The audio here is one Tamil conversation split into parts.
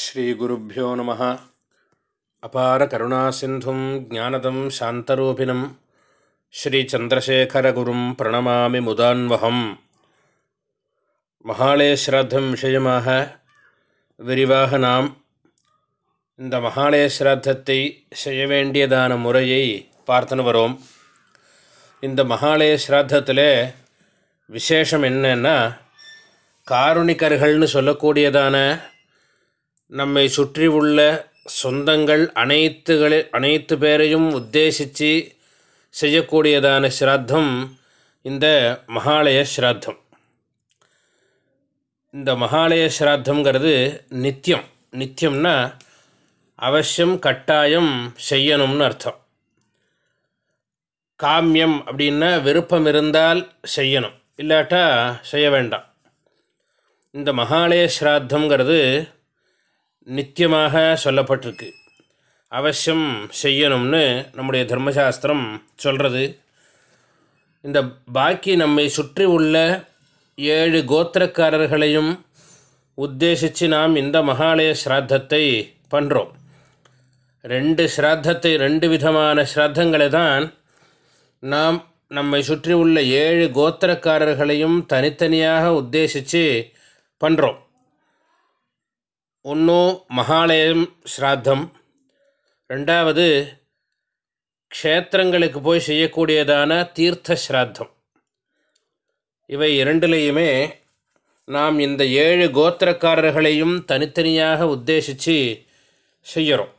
ஸ்ரீகுருப்போ நம. அபார கருணாசிந்தும் ஜானதம் சாந்தரூபிணம். ஸ்ரீச்சந்திரசேகரகுரும் பிரணமாமி முதான்வகம். மகாலய ஸ்ராத்தம் விஷயமாக விரிவாக நாம் இந்த மகாலய ஸ்ராத்தத்தை செய்ய வேண்டியதான முறையை பார்த்துன்னு வரோம். இந்த மகாலய ஸ்ராத்தத்தில் விசேஷம் என்னென்னா காருணிகர்கள்னு சொல்லக்கூடியதான நம்மை சுற்றி உள்ள சொந்தங்கள் அனைத்துகளில் அனைத்து பேரையும் உத்தேசித்து செய்யக்கூடியதான ஸ்ராத்தம் இந்த மகாலய ஸ்ராத்தம். இந்த மகாலய ஸ்ராத்தங்கிறது நித்தியம் நித்தியம்னா அவசியம் கட்டாயம் செய்யணும்னு அர்த்தம். காமியம் அப்படின்னா விருப்பம் இருந்தால் செய்யணும். இல்லாட்டா செய்ய வேண்டாம். இந்த மகாலய ஸ்ராத்தங்கிறது நித்தியமாக சொல்லப்பட்டிருக்கு. அவசியம் செய்யணும்னு நம்முடைய தர்மசாஸ்திரம் சொல்கிறது இந்த பாக்கி நம்மை சுற்றி உள்ள ஏழு கோத்திரக்காரர்களையும் உத்தேசித்து நாம் இந்த மகாலய ஸ்ராத்தத்தை பண்ணுறோம் ரெண்டு ஸ்ராத்தத்தை ரெண்டு விதமான ஸ்ராத்தங்களை தான் நாம் நம்மை சுற்றி உள்ள ஏழு கோத்திரக்காரர்களையும் தனித்தனியாக உத்தேசித்து பண்ணுறோம் ஒன்று மகாலயம் ஸ்ராத்தம். ரெண்டாவது க்ஷேத்திரங்களுக்கு போய் செய்யக்கூடியதான தீர்த்த ஸ்ராத்தம். இவை இரண்டுலேயுமே நாம் இந்த ஏழு கோத்திரக்காரர்களையும் தனித்தனியாக உத்தேசித்து செய்கிறோம்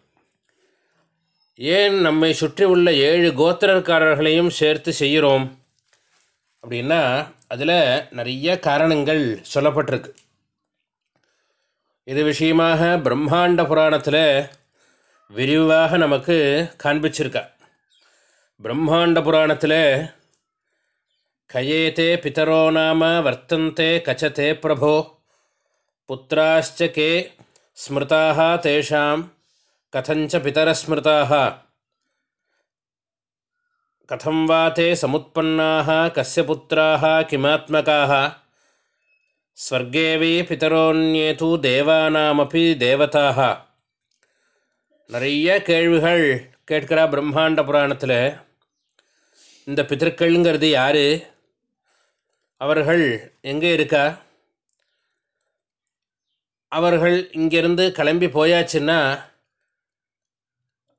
ஏன் நம்மை சுற்றி உள்ள ஏழு கோத்திரக்காரர்களையும் சேர்த்து செய்கிறோம் அப்படின்னா அதில் நிறைய காரணங்கள் சொல்லப்பட்டிருக்கு. இது விஷயமாக பிரம்மாண்ட புராணத்தில் விரிவாக நமக்கு காண்பிச்சிருக்கா. பிரம்மாண்ட புராணத்தில் கயேதே பிதரோ நாம வர்த்தந்தே கச்சதே பிரபோ புத்திராச்ச கே ஸ்மிருதாக தேஷாம் கதஞ்ச பிதரஸ்மிருதாக கதம் வா தே சமுத்பன்னாக கஸ்ய புத்திராக கிமாத்மகாக ஸ்வர்கேவி பிதரோன்யேது தேவானாமப்பி தேவதாக நிறைய கேள்விகள் கேட்கிறா பிரம்மாண்ட புராணத்தில். இந்த பித்தர்கள்ங்கிறது யார்? அவர்கள் எங்கே இருக்கா? அவர்கள் இங்கிருந்து கிளம்பி போயாச்சுன்னா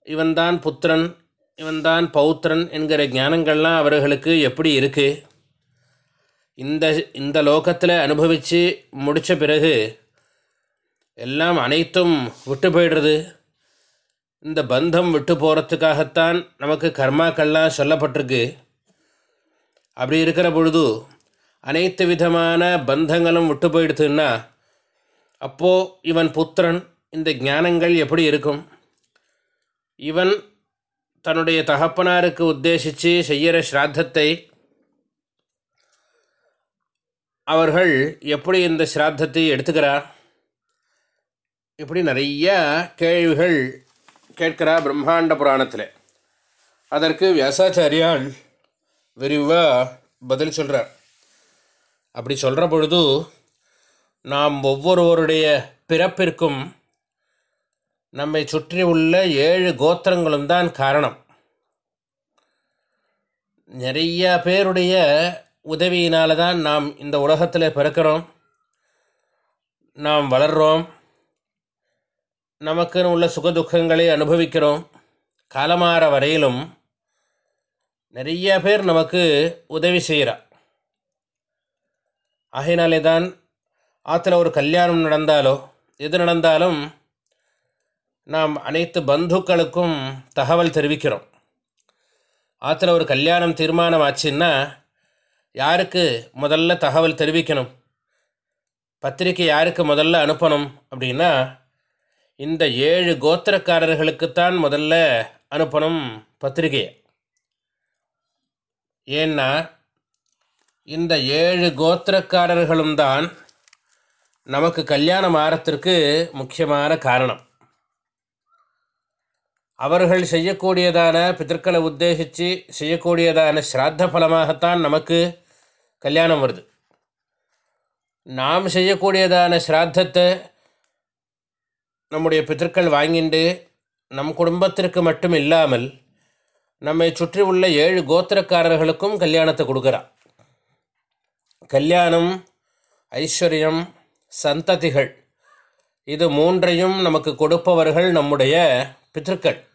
இவன்தான் புத்திரன் இவன்தான் பௌத்திரன் என்கிற ஞானங்கள்லாம் அவர்களுக்கு எப்படி இருக்குது இந்த இந்த லோகத்தில் அனுபவித்து முடித்த பிறகு எல்லாம் அனைத்தும் விட்டு போயிடுறது. இந்த பந்தம் விட்டு போகிறதுக்காகத்தான் நமக்கு கர்மாக்கள்லாம் சொல்லப்பட்டிருக்கு. அப்படி இருக்கிற பொழுது அனைத்து விதமான பந்தங்களும் விட்டு போயிடுதுன்னா அப்போது இவன் புத்திரன் இந்த ஞானங்கள் எப்படி இருக்கும்? இவன் தன்னுடைய தகப்பனாருக்கு உத்தேசித்து செய்கிற ஸ்ராத்தத்தை அவர்கள் எப்படி இந்த ஸ்ராத்தத்தை எடுத்துக்கிறார்? இப்படி நிறைய கேள்விகள் கேட்கிறா பிரம்மாண்ட புராணத்தில். அதற்கு வியாசாச்சாரியால் விரிவாக பதில் சொல்கிறார் அப்படி சொல்கிற பொழுது நாம் ஒவ்வொருவருடைய பிறப்பிற்கும் நம்மை சுற்றி உள்ள ஏழு கோத்திரங்களும் தான் காரணம். நிறைய பேருடைய உதவியினால தான் நாம் இந்த உலகத்தில் பிறக்கிறோம். நாம் வளர்கிறோம் நமக்குன்னு உள்ள சுகதுக்கங்களை அனுபவிக்கிறோம். காலமாற வரையிலும் நிறைய பேர் நமக்கு உதவி செய்கிறா ஆகையினாலே தான் ஆற்றுல ஒரு கல்யாணம் நடந்தாலோ எது நடந்தாலும் நாம் அனைத்து பந்துக்களுக்கும் தகவல் தெரிவிக்கிறோம். ஆற்றுல ஒரு கல்யாணம் தீர்மானம் ஆச்சுன்னா யாருக்கு முதல்ல தகவல் தெரிவிக்கணும்? பத்திரிக்கை யாருக்கு முதல்ல அனுப்பணும் அப்படின்னா இந்த ஏழு கோத்திரக்காரர்களுக்குத்தான் முதல்ல அனுப்பணும் பத்திரிகையை. ஏன்னா இந்த ஏழு கோத்திரக்காரர்களும் தான் நமக்கு கல்யாணம் ஆரத்திற்கு முக்கியமான காரணம். அவர்கள் செய்யக்கூடியதான பிதற்களை உத்தேசித்து செய்யக்கூடியதான ஸ்ராத்த பலமாகத்தான் நமக்கு கல்யாணம் வருது. நாம் செய்யக்கூடியதான ஸ்ராத்தத்தை நம்முடைய பிதற்கள் வாங்கிண்டு நம் குடும்பத்திற்கு மட்டும் இல்லாமல் நம்மை சுற்றி உள்ள ஏழு கோத்திரக்காரர்களுக்கும் கல்யாணத்தை கொடுக்குறா கல்யாணம் ஐஸ்வர்யம் சந்ததிகள் இது மூன்றையும் நமக்கு கொடுப்பவர்கள் நம்முடைய பித்தர்கள்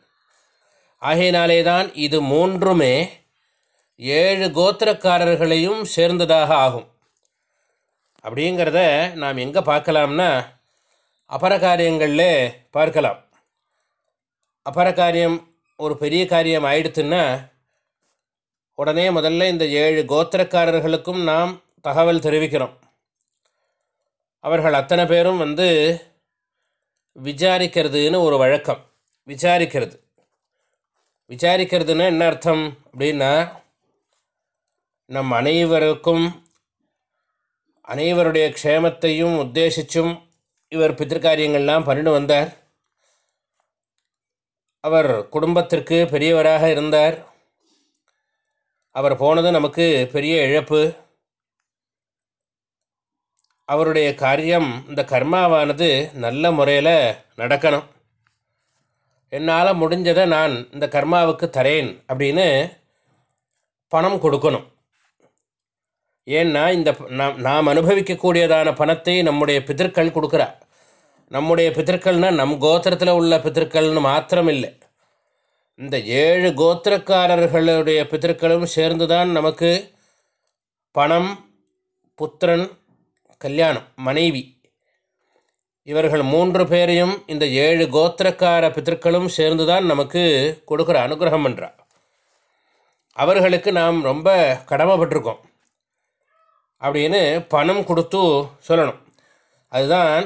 ஆகையினாலே தான் இது மூன்றுமே ஏழு கோத்திரக்காரர்களையும் சேர்ந்ததாக ஆகும். அப்படிங்கிறத நாம் எங்கே பார்க்கலாம்னா அபரகாரியங்களில் பார்க்கலாம். அபரகாரியம் ஒரு பெரிய காரியம் ஆயிடுத்துன்னா உடனே முதல்ல இந்த ஏழு கோத்திரக்காரர்களுக்கும் நாம் தகவல் தெரிவிக்கிறோம். அவர்கள் அத்தனை பேரும் வந்து விசாரிக்கிறதுன்னு ஒரு வழக்கம். விசாரிக்கிறது. விசாரிக்கிறதுன்னா என்ன அர்த்தம் அப்படின்னா நம் அனைவருக்கும் அனைவருடைய க்ஷேமத்தையும் உத்தேசிச்சும் இவர் பித்திருக்காரியங்கள்லாம் பண்ணிட்டு வந்தார். அவர் குடும்பத்திற்கு பெரியவராக இருந்தார். அவர் போனது நமக்கு பெரிய இழப்பு. அவருடைய காரியம் இந்த கர்மாவானது நல்ல முறையில் நடக்கணும். என்னால் முடிஞ்சதை நான் இந்த கர்மாவுக்கு தரேன் அப்படின்னு பணம் கொடுக்கணும். ஏன்னா இந்த நாம் நாம் அனுபவிக்கக்கூடியதான பணத்தை நம்முடைய பிதற்கள் கொடுக்குறா. நம்முடைய பிதற்கள்னால் நம் கோத்திரத்தில் உள்ள பிதற்கள்னு மாத்திரம் இல்லை இந்த ஏழு கோத்திரக்காரர்களுடைய பிதற்களும் சேர்ந்து தான் நமக்கு பணம் புத்திரன் கல்யாணம் மனைவி இவர்கள் மூன்று பேரையும் இந்த ஏழு கோத்திரக்கார பித்தர்களும் சேர்ந்து தான் நமக்கு கொடுக்குற அனுகிரகம் பண்ணுறா அவர்களுக்கு நாம் ரொம்ப கடமைப்பட்டிருக்கோம். அப்படின்னு பணம் கொடுத்து சொல்லணும். அதுதான்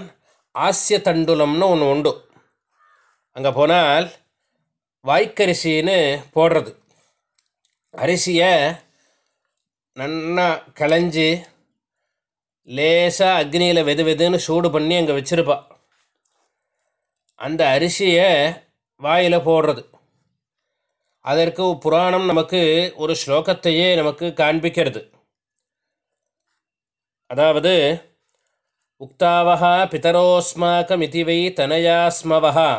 ஆசிய தண்டுலம்னு ஒன்று உண்டு. அங்கே போனால் வாய்க்கரிசின்னு போடுறது. அரிசியை நன்னா களைஞ்சி லேசாக அக்னியில் வெது வெதுன்னு சூடு பண்ணி அங்கே வச்சுருப்பா. அந்த அரிசியை வாயில் போடுறது. அதற்கு புராணம் நமக்கு ஒரு ஸ்லோகத்தையே நமக்கு காண்பிக்கிறது. அதாவது உக்தாவகா பிதரோஸ்மாக்கம் வை தனயாஸ்மவகா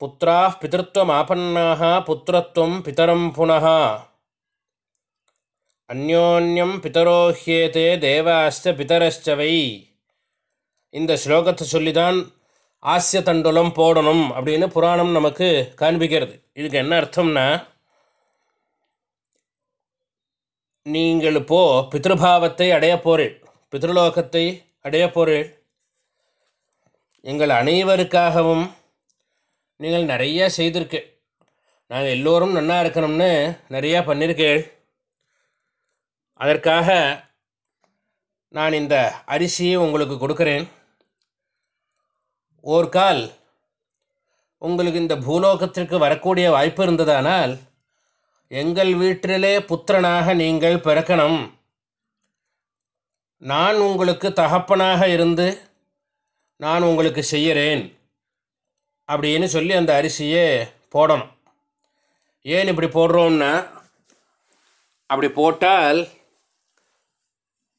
புத்திரா பிதൃത്വமாபன்னாக புத்திரத்துவம் பிதரம் புனः அந்யோன்யம் பிதரோஹ்யேதே தேவாஸ்த பிதரஸ்ச வை. இந்த ஸ்லோகத்தை சொல்லி தான் ஆசிய தண்டுலம் போடணும் அப்படின்னு புராணம் நமக்கு காண்பிக்கிறது. இதுக்கு என்ன அர்த்தம்னா நீங்கள் இப்போ பித்ருபாவத்தை அடைய போறீள். பித்ருலோகத்தை அடைய போறீள். எங்கள் அனைவருக்காகவும் நீங்கள் நிறைய செய்திருக்கு நாங்கள் எல்லோரும் நல்லா இருக்கணும்னு நிறையா பண்ணியிருக்கேள் அதற்காக நான் இந்த அரிசியை உங்களுக்கு கொடுக்குறேன். ஓர் கால் உங்களுக்கு இந்த பூலோகத்திற்கு வரக்கூடிய வாய்ப்பு இருந்ததானால் எங்கள் வீட்டிலே புத்திரனாக நீங்கள் பிறக்கணும். நான் உங்களுக்கு தகப்பனாக இருந்து நான் உங்களுக்கு செய்கிறேன் அப்படின்னு சொல்லி அந்த அரிசியை போடணும். ஏன் இப்படி போடுறோம்னா அப்படி போட்டால்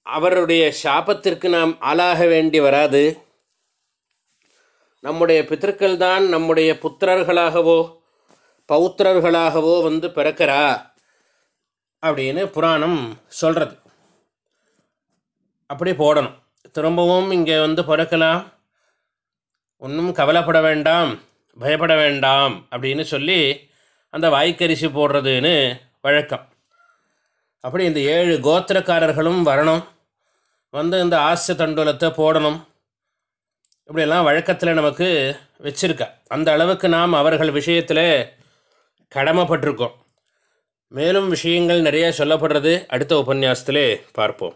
அவருடைய சாபத்திற்கு நாம் ஆளாக வேண்டி வராது. நம்முடைய பித்தர்கள் தான் நம்முடைய புத்திரர்களாகவோ பௌத்திரர்களாகவோ வந்து பிறக்கிறா அப்படின்னு புராணம் சொல்கிறது அப்படி போடணும். திரும்பவும் இங்கே வந்து பிறக்கலாம். ஒன்றும் கவலைப்பட வேண்டாம் பயப்பட வேண்டாம் அப்படின்னு சொல்லி அந்த வாய்க்கரிசி போடுறதுன்னு வழக்கம். அப்படி இந்த ஏழு கோத்திரக்காரர்களும் வரணும். வந்து இந்த ஆசிய தண்டுலத்தை போடணும். இப்படியெல்லாம் வழக்கத்தில் நமக்கு வச்சிருக்கா. அந்த அளவுக்கு நாம் அவர்கள் விஷயத்தில் கடமைப்பட்டிருக்கோம். மேலும் விஷயங்கள் நிறைய சொல்லப்படுறது அடுத்த உபன்யாசத்திலே பார்ப்போம்.